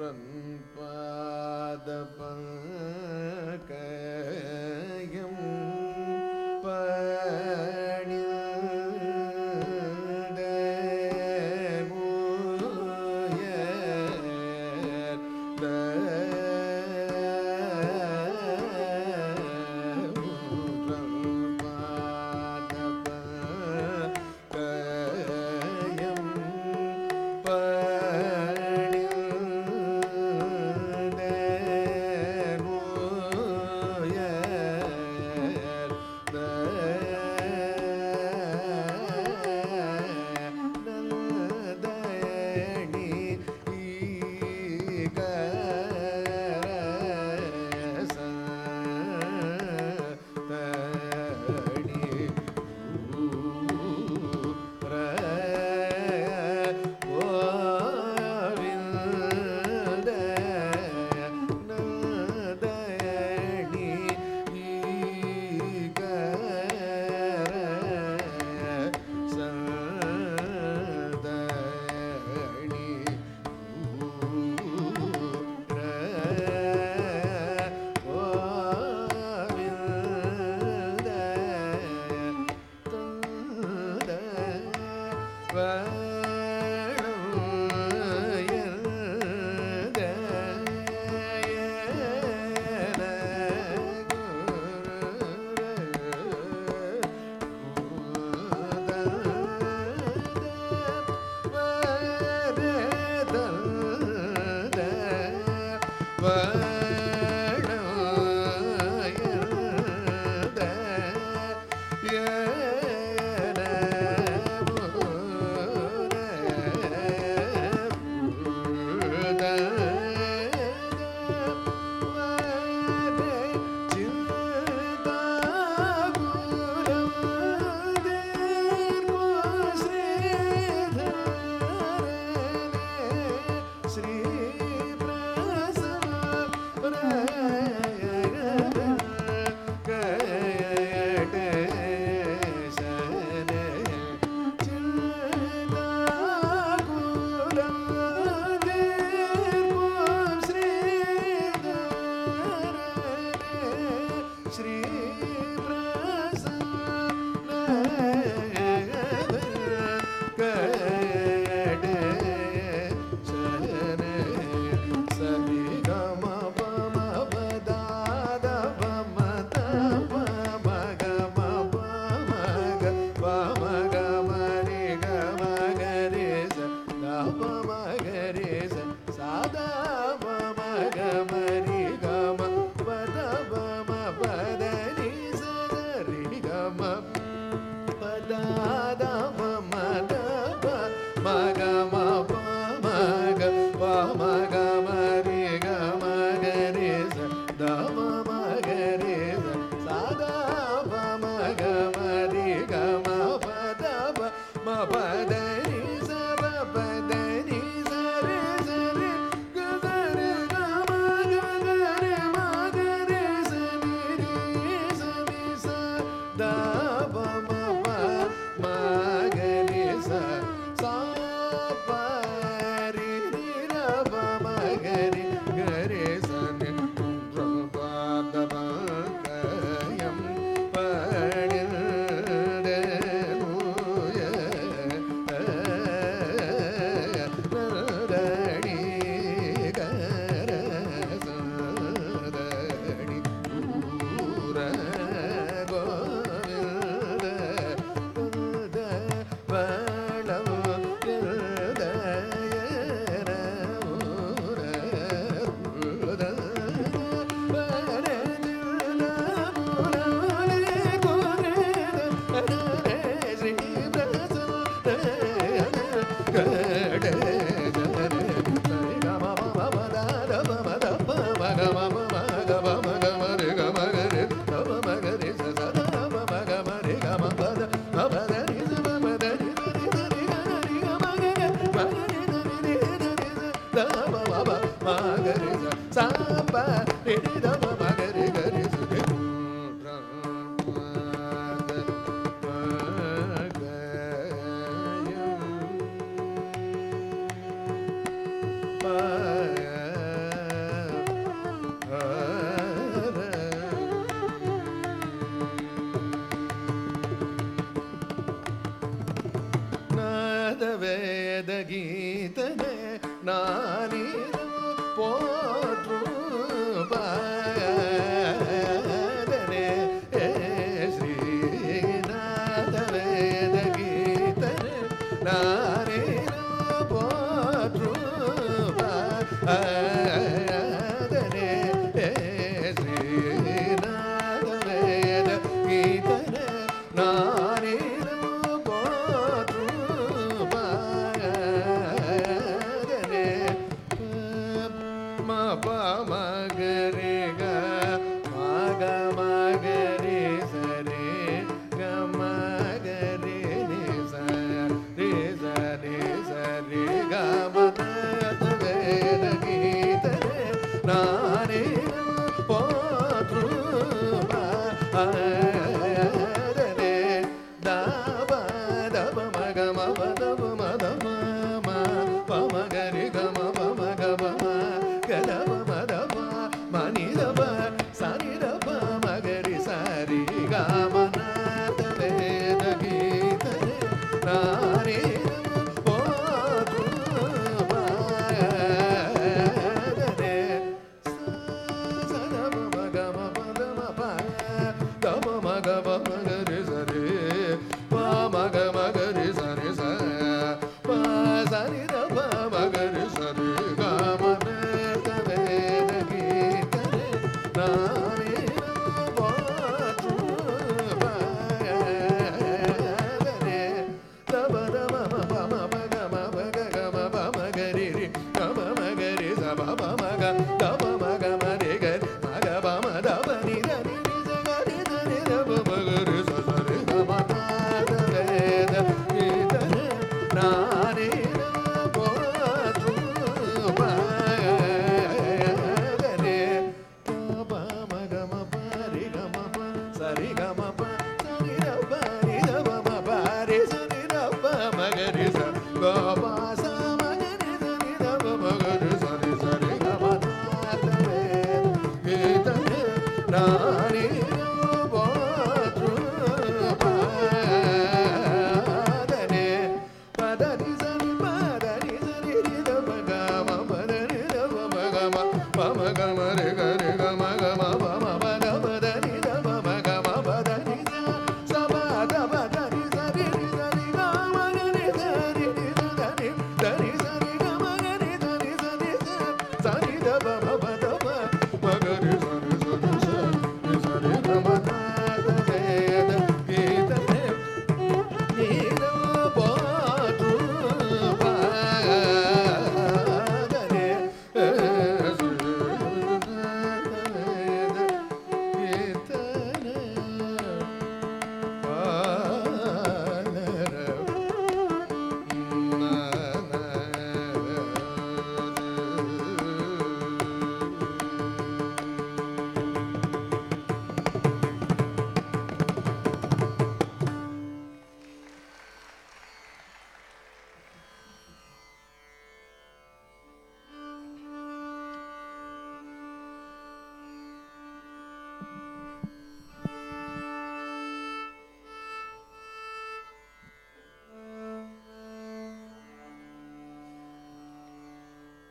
म्पादपा goodbye. Shri ச ச ப ரி ரி த No. Madhava நா ப